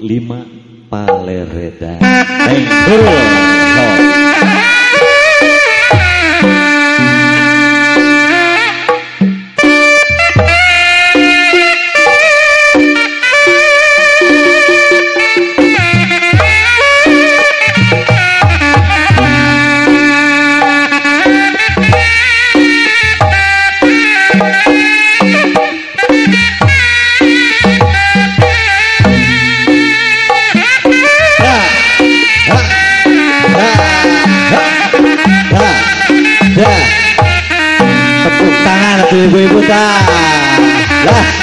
Lima Palereda. Thank you. Ibu-ibu ta. Lah.